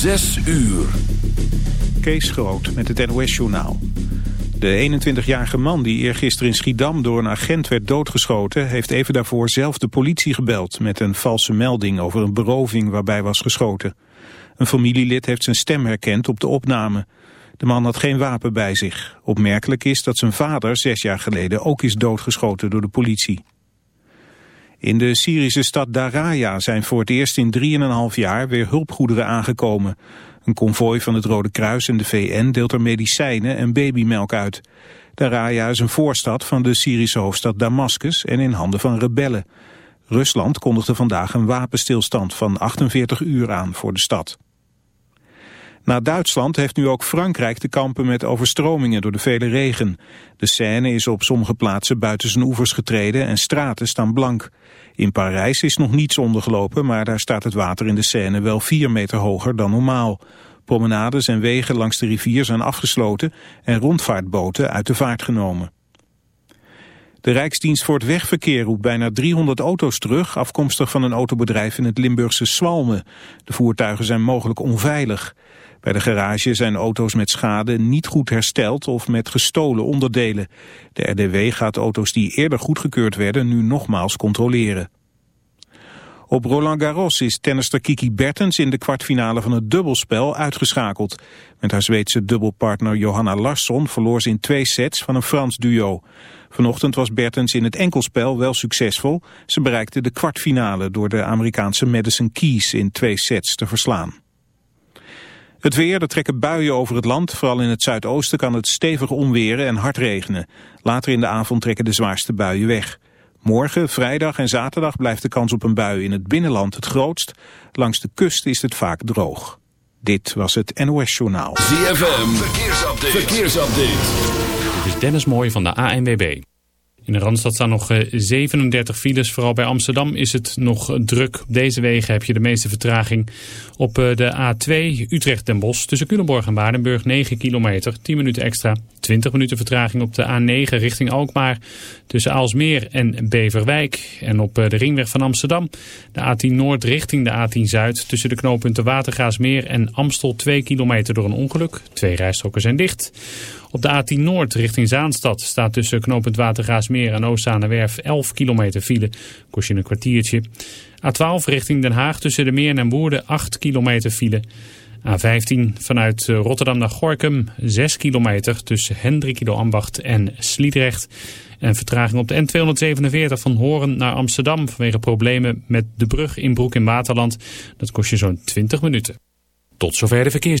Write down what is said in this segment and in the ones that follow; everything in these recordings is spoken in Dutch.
Zes uur. Kees Groot met het NOS-journaal. De 21-jarige man die eergisteren in Schiedam door een agent werd doodgeschoten... heeft even daarvoor zelf de politie gebeld... met een valse melding over een beroving waarbij was geschoten. Een familielid heeft zijn stem herkend op de opname. De man had geen wapen bij zich. Opmerkelijk is dat zijn vader zes jaar geleden ook is doodgeschoten door de politie. In de Syrische stad Daraya zijn voor het eerst in 3,5 jaar weer hulpgoederen aangekomen. Een konvooi van het Rode Kruis en de VN deelt er medicijnen en babymelk uit. Daraya is een voorstad van de Syrische hoofdstad Damascus en in handen van rebellen. Rusland kondigde vandaag een wapenstilstand van 48 uur aan voor de stad. Na Duitsland heeft nu ook Frankrijk te kampen met overstromingen door de vele regen. De Seine is op sommige plaatsen buiten zijn oevers getreden en straten staan blank. In Parijs is nog niets ondergelopen, maar daar staat het water in de Seine wel vier meter hoger dan normaal. Promenades en wegen langs de rivier zijn afgesloten en rondvaartboten uit de vaart genomen. De Rijksdienst voor het Wegverkeer roept bijna 300 auto's terug, afkomstig van een autobedrijf in het Limburgse Swalme. De voertuigen zijn mogelijk onveilig. Bij de garage zijn auto's met schade niet goed hersteld of met gestolen onderdelen. De RDW gaat auto's die eerder goedgekeurd werden nu nogmaals controleren. Op Roland Garros is tennister Kiki Bertens in de kwartfinale van het dubbelspel uitgeschakeld. Met haar Zweedse dubbelpartner Johanna Larsson verloor ze in twee sets van een Frans duo. Vanochtend was Bertens in het enkelspel wel succesvol. Ze bereikte de kwartfinale door de Amerikaanse Madison Keys in twee sets te verslaan. Het weer, er trekken buien over het land. Vooral in het zuidoosten kan het stevig onweren en hard regenen. Later in de avond trekken de zwaarste buien weg. Morgen, vrijdag en zaterdag blijft de kans op een bui in het binnenland het grootst. Langs de kust is het vaak droog. Dit was het NOS Journaal. ZFM, verkeersupdate. verkeersupdate. Dit is Dennis Mooij van de ANWB. In de Randstad staan nog 37 eh, files. Vooral bij Amsterdam is het nog druk. Op deze wegen heb je de meeste vertraging. Op eh, de A2 Utrecht-Den Bosch tussen Culemborg en Waardenburg 9 kilometer. 10 minuten extra. 20 minuten vertraging op de A9 richting Alkmaar. Tussen Aalsmeer en Beverwijk. En op eh, de ringweg van Amsterdam. De A10 Noord richting de A10 Zuid. Tussen de knooppunten Watergaasmeer en Amstel 2 kilometer door een ongeluk. Twee rijstroken zijn dicht. Op de A10 Noord richting Zaanstad staat tussen knooppunt Watergaasmeer en Oostzaanewerf 11 kilometer file. Kost je een kwartiertje. A12 richting Den Haag tussen de Meer en Woerden 8 kilometer file. A15 vanuit eh, Rotterdam naar Gorkum 6 kilometer tussen Hendrikido Ambacht en Sliedrecht. En vertraging op de N247 van Horen naar Amsterdam vanwege problemen met de brug in Broek in Waterland. Dat kost je zo'n 20 minuten. Tot zover de verkeers.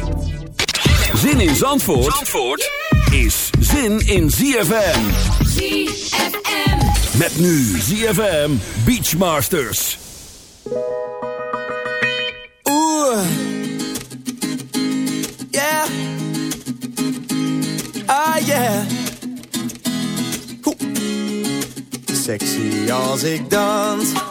Zin in Zandvoort, Zandvoort is zin in ZFM. ZFM. Met nu ZFM Beachmasters. Ooh. Yeah. Ah, yeah. Oeh. Sexy als ik dans.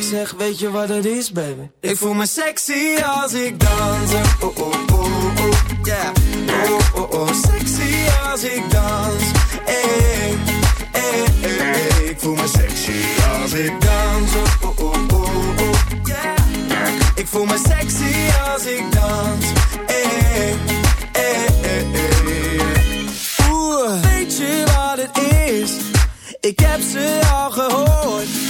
Ik zeg, weet je wat het is, baby? Ik voel me sexy als ik dans. Oh, oh, oh, oh, yeah. Oh, oh, oh, sexy als ik dans. Hey, hey, hey, hey. Ik voel me sexy als ik dans. Oh, oh, oh, oh, yeah. Ik voel me sexy als ik dans. Hey, weet je wat het is? Ik heb ze al gehoord.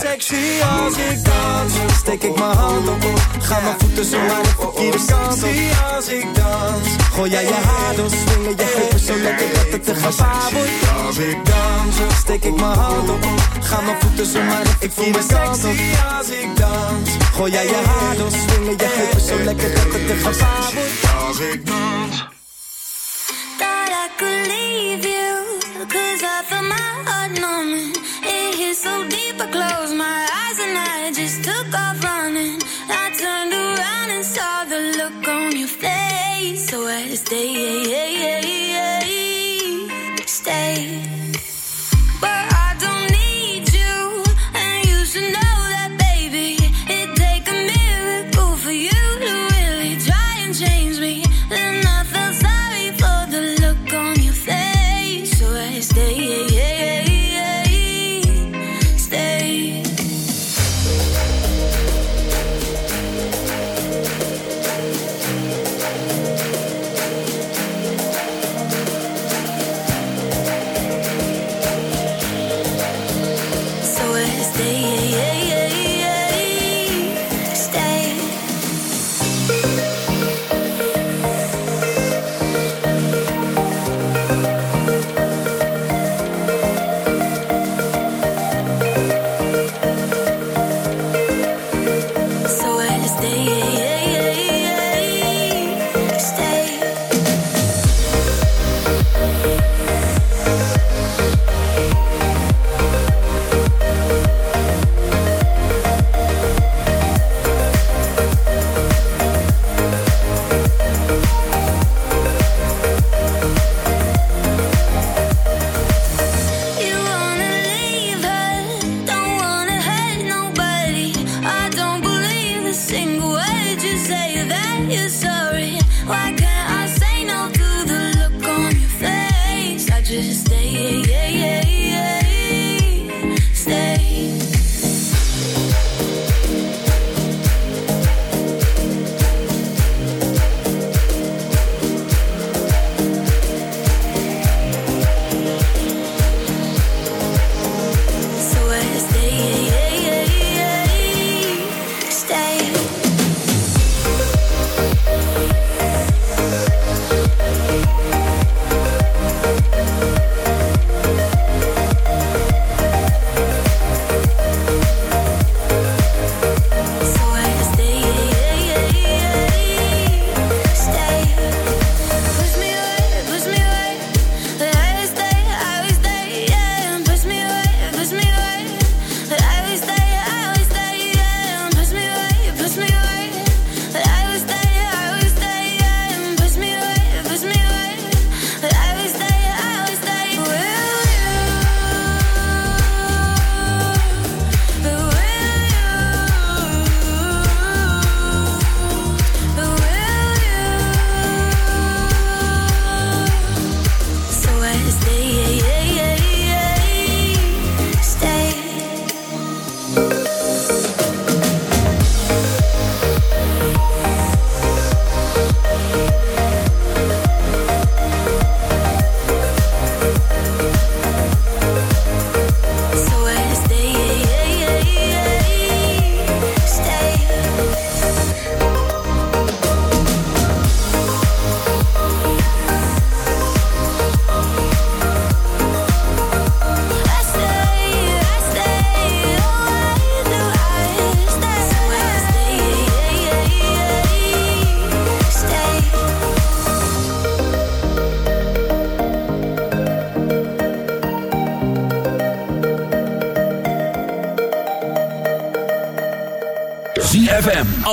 sexy als ik dans. Steek ik mijn hand op. Ga mijn voeten zo aan de verkeerde kant op. als ik dans. Gooi jij je haar door, swingen je heupen zo lekker dat het te gevaar wordt. Als ik dans, steek ik mijn hand op. Ga mijn voeten zo maar de verkeerde kant op. als ik dans. Gooi jij je haar door, swingen je heupen zo lekker dat het te gevaar wordt. Als ik dans. day.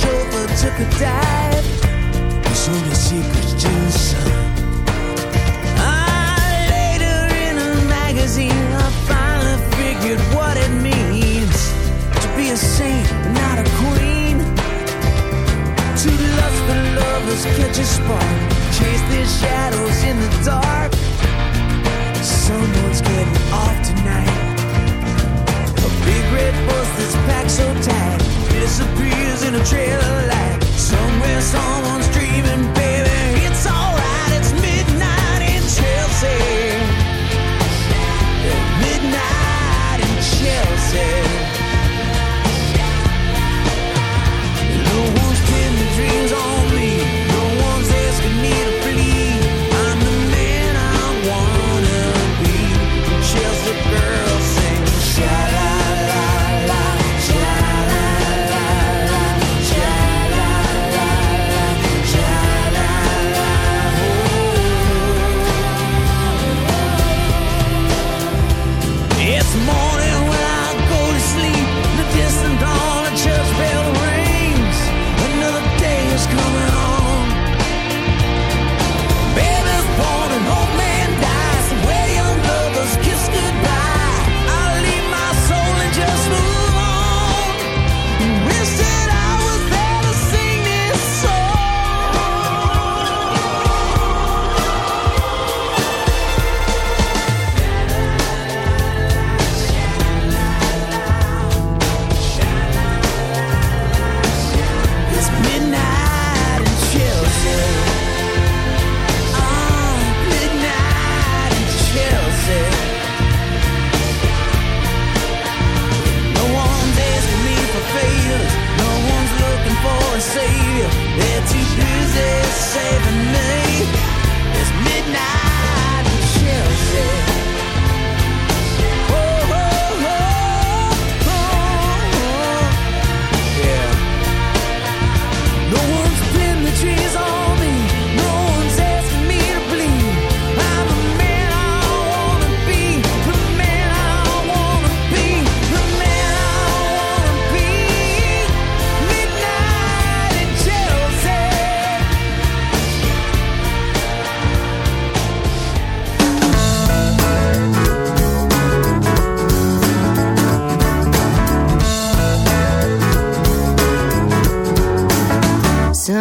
chauffeur took a dive. Secrets to the sun. Ah, later in a magazine, I finally figured what it means to be a saint, not a queen. Two lustful lovers catch a spark, chase their shadows in the dark. Someone's getting off tonight. A big red bus that's packed so tight disappears in a trail of light. Somewhere someone's dreaming, baby.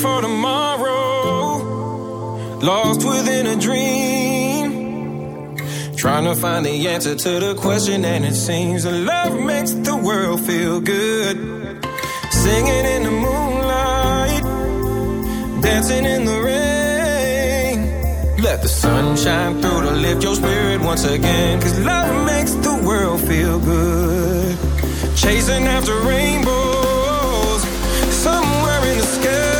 for tomorrow, lost within a dream. Trying to find the answer to the question, and it seems that love makes the world feel good. Singing in the moonlight, dancing in the rain. Let the sun shine through to lift your spirit once again, cause love makes the world feel good. Chasing after rainbows, somewhere in the sky.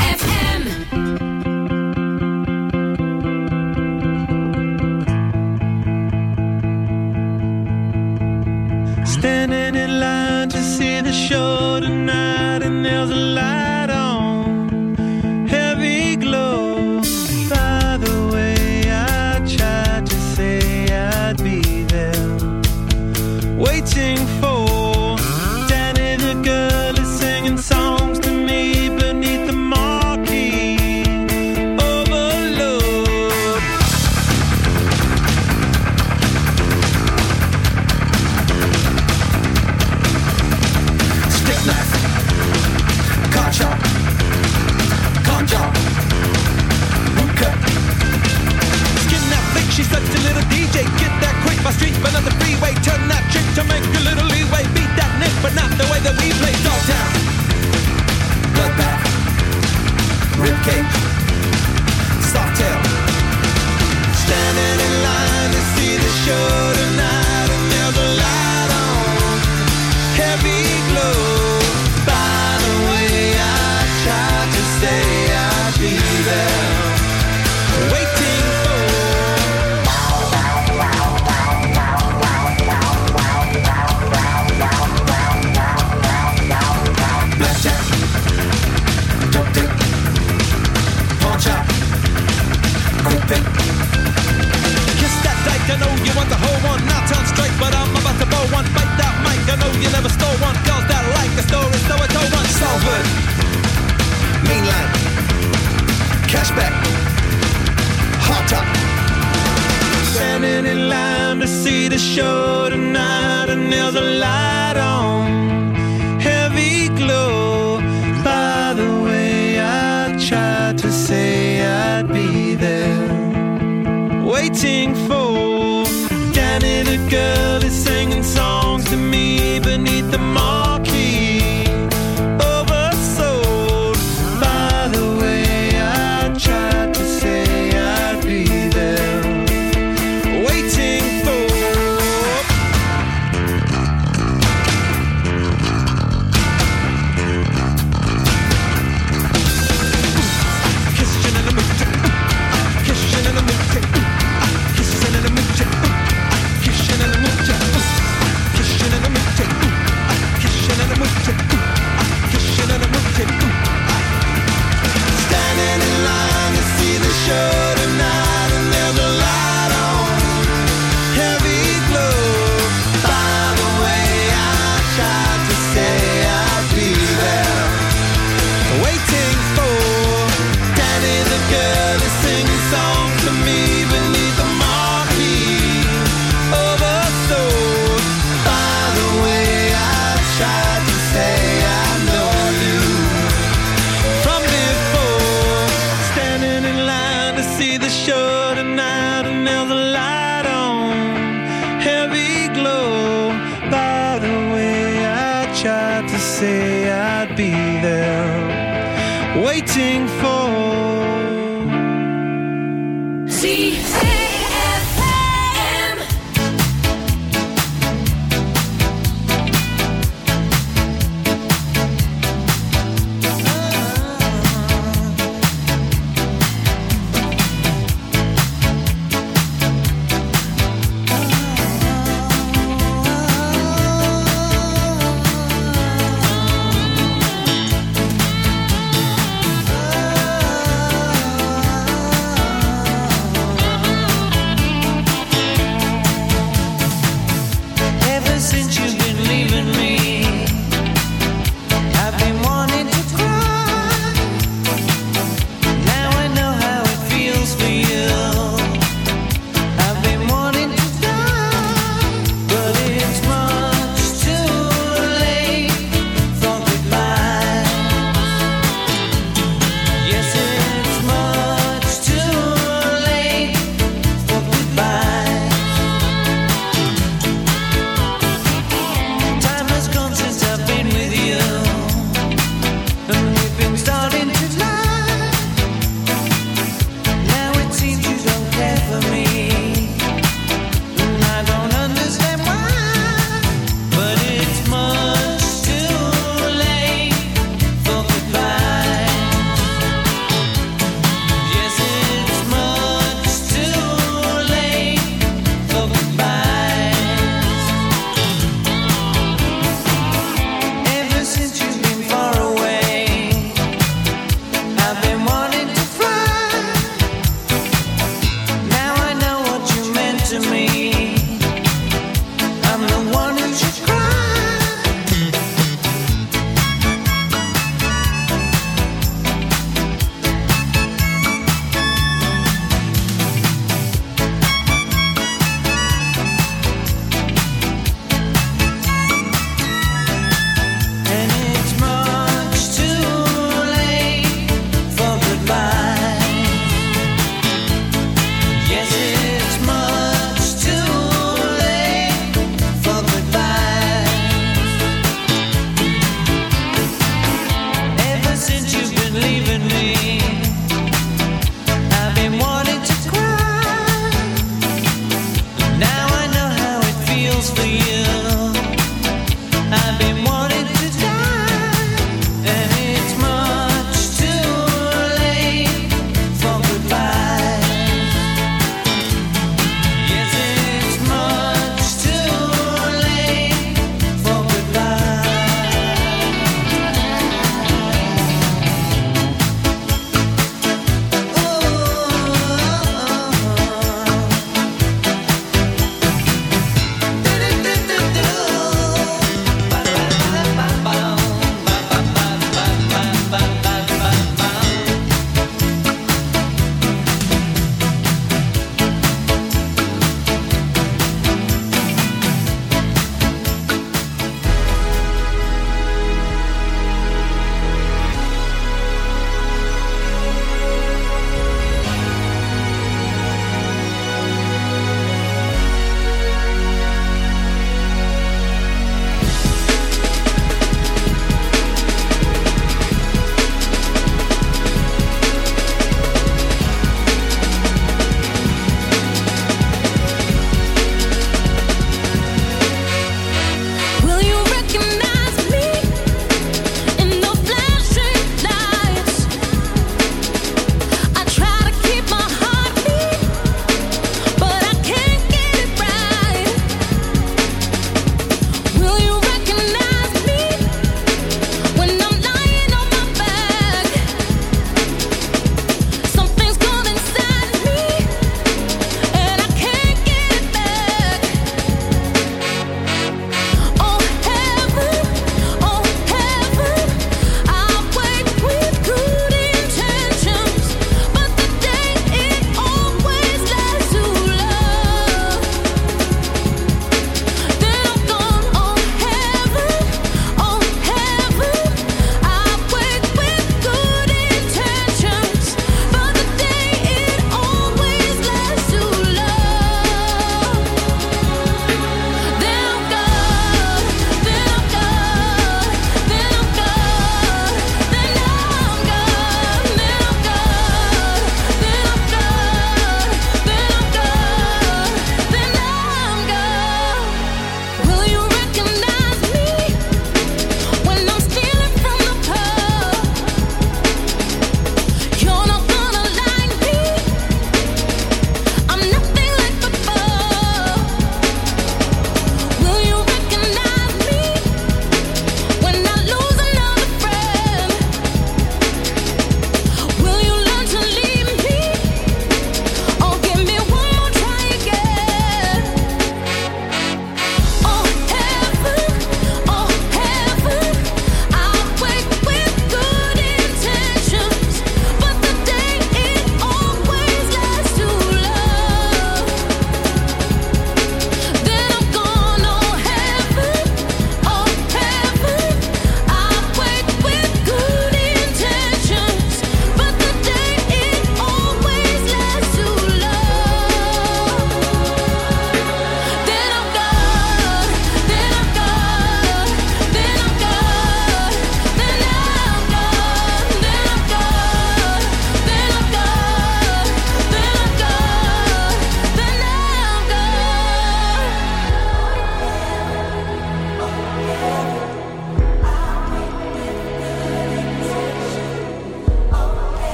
you.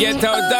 ghetto dog.